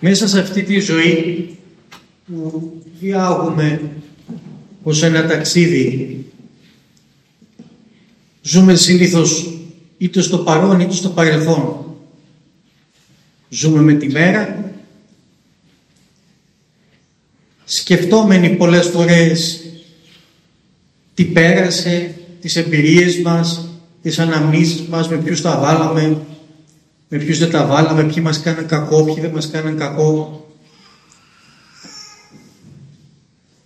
Μέσα σε αυτή τη ζωή που διάγουμε ως ένα ταξίδι ζούμε συνήθως είτε στο παρόν είτε στο παρελθόν. Ζούμε με τη μέρα σκεφτόμενοι πολλές φορές τι πέρασε, τις εμπειρίες μας, τις αναμνήσεις μας, με ποιους τα βάλαμε, με ποιους δεν τα βάλαμε, ποιοι μας κάναν κακό, ποιοι δεν μας κάναν κακό.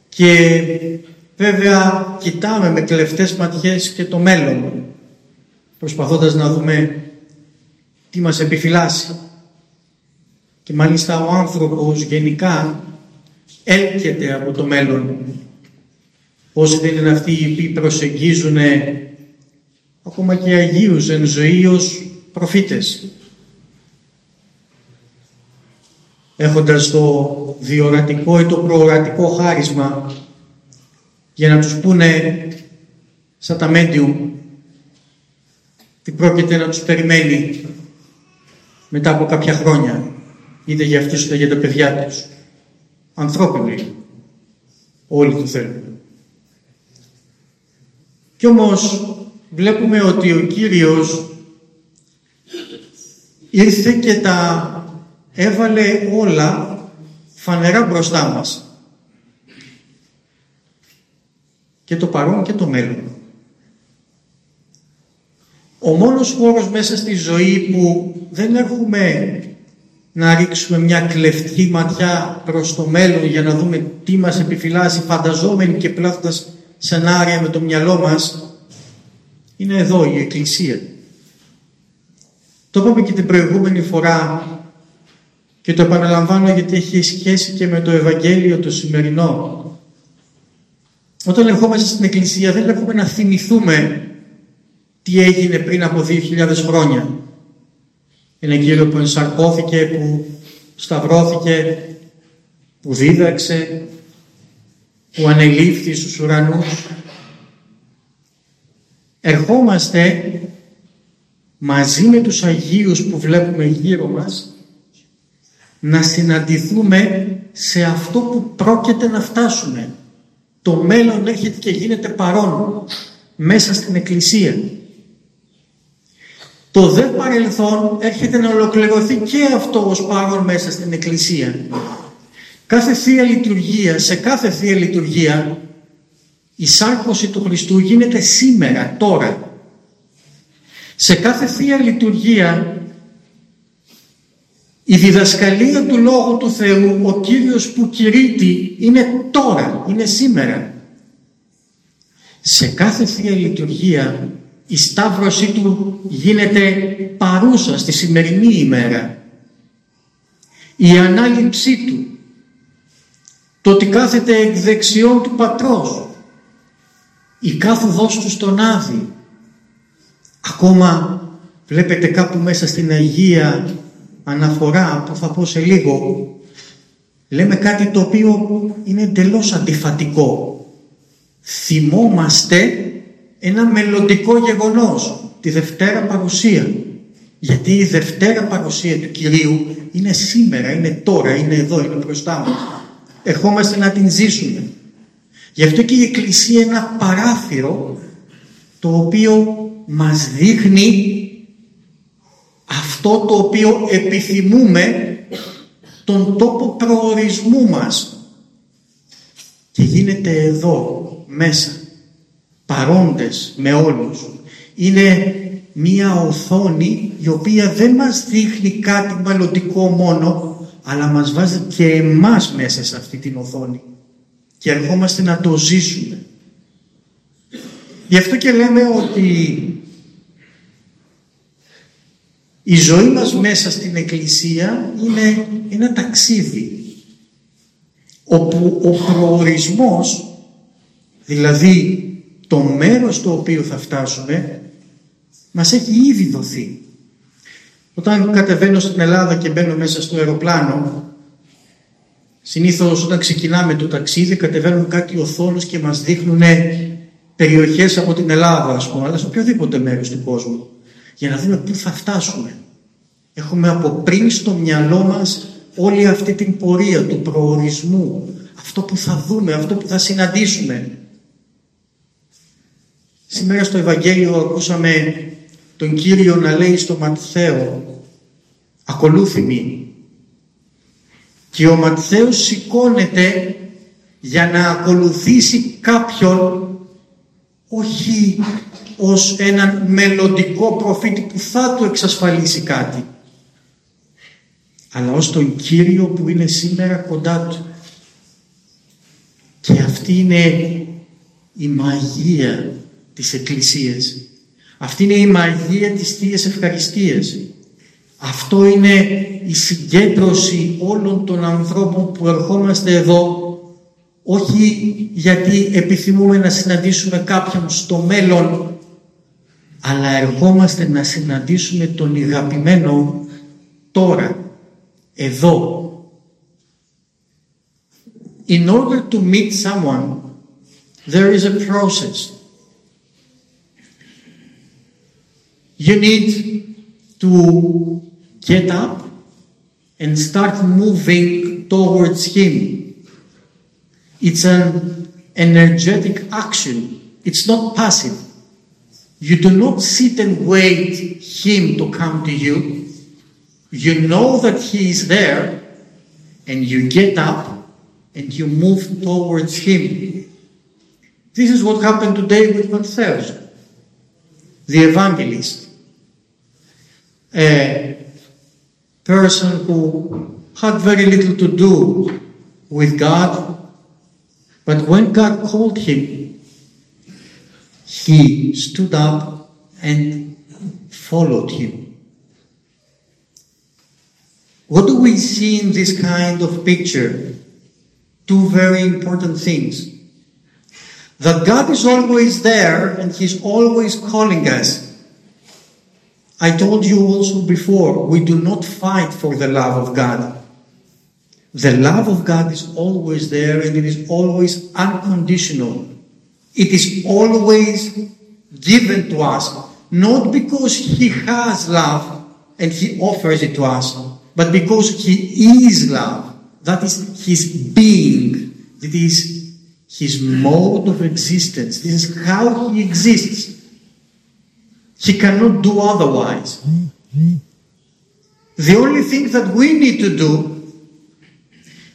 Και βέβαια κοιτάμε με κλεφτές ματιές και το μέλλον, προσπαθώντας να δούμε τι μας επιφυλάσσει. Και μάλιστα ο άνθρωπος γενικά έλκεται από το μέλλον. Όσοι δεν είναι αυτοί οι οποίοι προσεγγίζουν ακόμα και Αγίους εν ζωή ως προφήτες. Έχοντας το διορατικό ή το προορατικό χάρισμα για να τους πούνε σαν τα μέντιου τι πρόκειται να τους περιμένει μετά από κάποια χρόνια είτε για αυτούς είτε για τα παιδιά τους ανθρώπινοι. Όλοι το θέλουν. Κι όμως βλέπουμε ότι ο Κύριος ήρθε και τα έβαλε όλα φανερά μπροστά μας. Και το παρόν και το μέλλον. Ο μόνος χώρος μέσα στη ζωή που δεν έχουμε να ρίξουμε μια κλεφτή ματιά προς το μέλλον για να δούμε τι μας επιφυλάσσει φανταζόμενοι και πλάθοντας σενάρια με το μυαλό μας είναι εδώ η Εκκλησία. Το είπαμε και την προηγούμενη φορά και το επαναλαμβάνω γιατί έχει σχέση και με το Ευαγγέλιο το σημερινό. Όταν ερχόμαστε στην Εκκλησία δεν έχουμε να θυμηθούμε τι έγινε πριν από 2.000 χρόνια. Ένα Κύριο που ενσαρκώθηκε, που σταυρώθηκε, που δίδαξε, που ανελήφθη στους ουρανούς. Ερχόμαστε μαζί με τους Αγίους που βλέπουμε γύρω μας να συναντηθούμε σε αυτό που πρόκειται να φτάσουμε. Το μέλλον έρχεται και γίνεται παρόν μέσα στην Εκκλησία. Το δε παρελθόν έρχεται να ολοκληρωθεί και αυτό ως παρόν μέσα στην Εκκλησία. Κάθε Θεία Λειτουργία, σε κάθε Θεία Λειτουργία η σάρκωση του Χριστού γίνεται σήμερα, τώρα. Σε κάθε Θεία Λειτουργία η διδασκαλία του Λόγου του Θεού, ο Κύριος που κηρύττει, είναι τώρα, είναι σήμερα. Σε κάθε Θεία Λειτουργία η σταύρωσή του γίνεται παρούσα στη σημερινή ημέρα. Η ανάληψή του, το ότι κάθεται εκ δεξιών του Πατρός, η κάθοδός του στον Άδη. Ακόμα βλέπετε κάπου μέσα στην Αγία αναφορά που θα πω σε λίγο, λέμε κάτι το οποίο είναι εντελώς αντιφατικό. Θυμόμαστε ένα μελλοντικό γεγονός, τη Δευτέρα Παρουσία. Γιατί η Δευτέρα Παρουσία του Κυρίου είναι σήμερα, είναι τώρα, είναι εδώ, είναι μπροστά μας. Ερχόμαστε να την ζήσουμε. Γι' αυτό και η Εκκλησία είναι ένα παράθυρο το οποίο μας δείχνει αυτό το οποίο επιθυμούμε τον τόπο προορισμού μας. Και γίνεται εδώ μέσα παρόντες με όλους. Είναι μία οθόνη η οποία δεν μας δείχνει κάτι μελλοντικό μόνο αλλά μας βάζει και εμάς μέσα σε αυτή την οθόνη. Και ερχόμαστε να το ζήσουμε. Γι' αυτό και λέμε ότι η ζωή μας μέσα στην Εκκλησία είναι ένα ταξίδι όπου ο προορισμός, δηλαδή το μέρος στο οποίο θα φτάσουμε, μας έχει ήδη δοθεί. Όταν κατεβαίνω στην Ελλάδα και μπαίνω μέσα στο αεροπλάνο, συνήθως όταν ξεκινάμε το ταξίδι κατεβαίνουν κάτι οθόνους και μας δείχνουν περιοχές από την Ελλάδα, ας πούμε, αλλά σε οποιοδήποτε μέρος του κόσμου για να δούμε πού θα φτάσουμε. Έχουμε από πριν στο μυαλό μας όλη αυτή την πορεία του προορισμού, αυτό που θα δούμε, αυτό που θα συναντήσουμε. Σήμερα στο Ευαγγέλιο ακούσαμε τον Κύριο να λέει στο Ματθαίο «Ακολούθη και ο Ματθαίος σηκώνεται για να ακολουθήσει κάποιον όχι ως έναν μελλοντικό προφήτη που θα του εξασφαλίσει κάτι αλλά ως τον Κύριο που είναι σήμερα κοντά του. Και αυτή είναι η μαγεία της Εκκλησίας. Αυτή είναι η μαγεία της Θείας Ευχαριστίας. Αυτό είναι η συγκέντρωση όλων των ανθρώπων που ερχόμαστε εδώ όχι γιατί επιθυμούμε να συναντήσουμε κάποιον στο μέλλον αλλά ερχόμαστε να συναντήσουμε τον αγαπημένο τώρα, εδώ. In order to meet someone, there is a process. You need to get up and start moving towards Him. It's an energetic action, it's not passive. You do not sit and wait Him to come to you. You know that He is there, and you get up and you move towards Him. This is what happened today with Matthew, the evangelist. A person who had very little to do with God, but when God called him, he stood up and followed him. What do we see in this kind of picture? Two very important things. That God is always there and He's always calling us I told you also before, we do not fight for the love of God. The love of God is always there and it is always unconditional. It is always given to us, not because He has love and He offers it to us, but because He is love. That is His being. That is His mode of existence. This is how He exists. He cannot do otherwise. The only thing that we need to do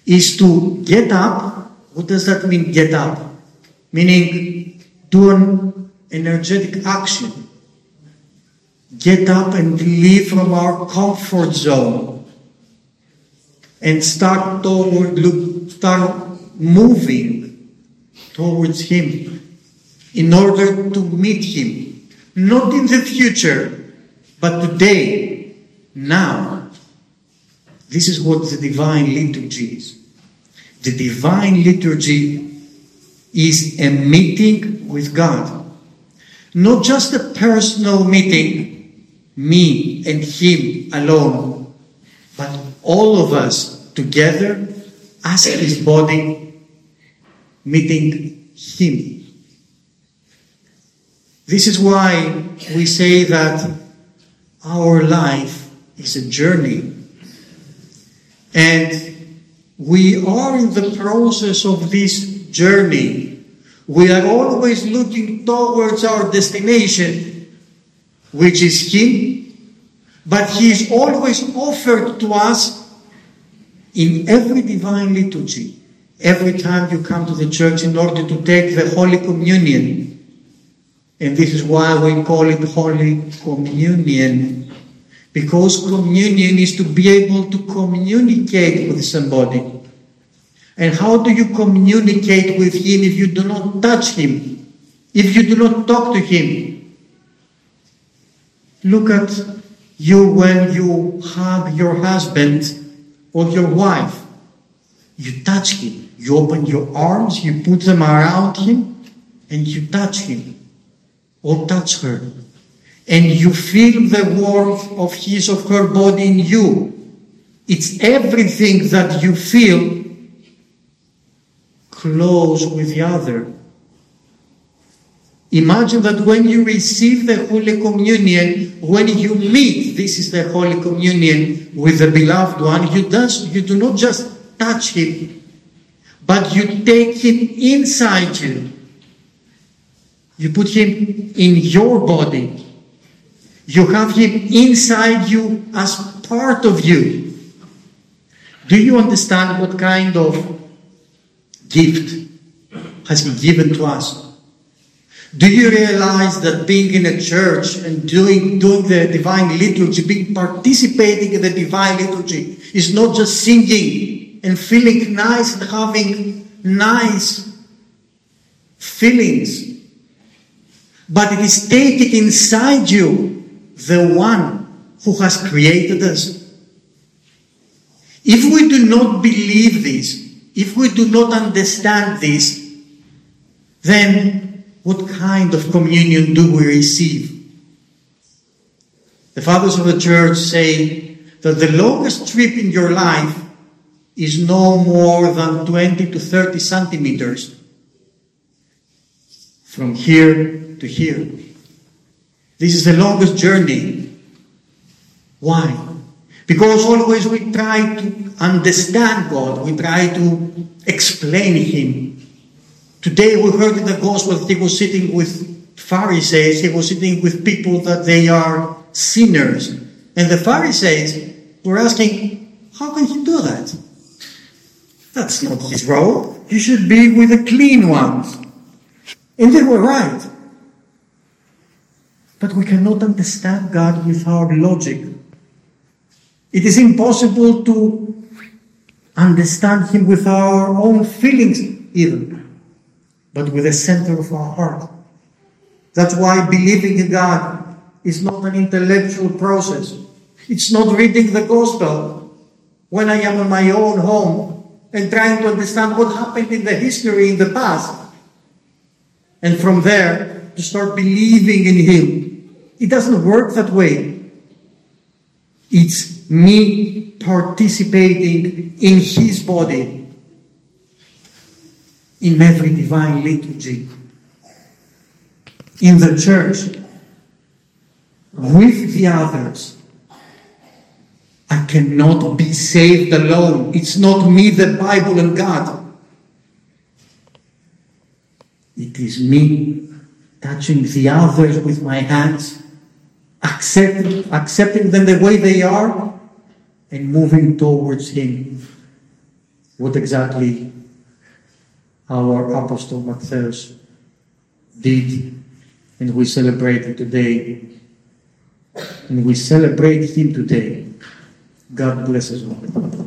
is to get up. What does that mean, get up? Meaning, do an energetic action. Get up and leave from our comfort zone and start toward, look, start moving towards Him in order to meet Him not in the future, but today, now. This is what the divine liturgy is. The divine liturgy is a meeting with God. Not just a personal meeting, me and Him alone, but all of us together as His body, meeting Him. This is why we say that our life is a journey. And we are in the process of this journey. We are always looking towards our destination, which is Him, but He is always offered to us in every divine liturgy. Every time you come to the church in order to take the Holy Communion, and this is why we call it Holy Communion. Because communion is to be able to communicate with somebody. And how do you communicate with him if you do not touch him? If you do not talk to him? Look at you when you hug your husband or your wife. You touch him. You open your arms, you put them around him, and you touch him or touch her. And you feel the warmth of his or her body in you. It's everything that you feel close with the other. Imagine that when you receive the Holy Communion, when you meet, this is the Holy Communion with the beloved one, you, does, you do not just touch him, but you take him inside you. You put him in your body. You have him inside you as part of you. Do you understand what kind of gift has he given to us? Do you realize that being in a church and doing, doing the divine liturgy, being participating in the divine liturgy, is not just singing and feeling nice and having nice feelings, but it is taking inside you the one who has created us. If we do not believe this, if we do not understand this, then what kind of communion do we receive? The fathers of the church say that the longest trip in your life is no more than 20 to 30 centimeters from here to here. This is the longest journey. Why? Because always we try to understand God, we try to explain Him, Today we heard in the gospel that he was sitting with Pharisees, he was sitting with people that they are sinners. And the Pharisees were asking, how can he do that? That's not his role. He should be with the clean ones. And they were right. But we cannot understand God with our logic. It is impossible to understand Him with our own feelings, even but with the center of our heart. That's why believing in God is not an intellectual process. It's not reading the gospel when I am in my own home and trying to understand what happened in the history in the past. And from there, to start believing in Him. It doesn't work that way. It's me participating in His body in every divine liturgy, in the church, with the others. I cannot be saved alone. It's not me, the Bible, and God. It is me touching the others with my hands, accepting, accepting them the way they are, and moving towards Him. What exactly our Apostle Matthias did, and we celebrate it today. And we celebrate him today. God bless us all.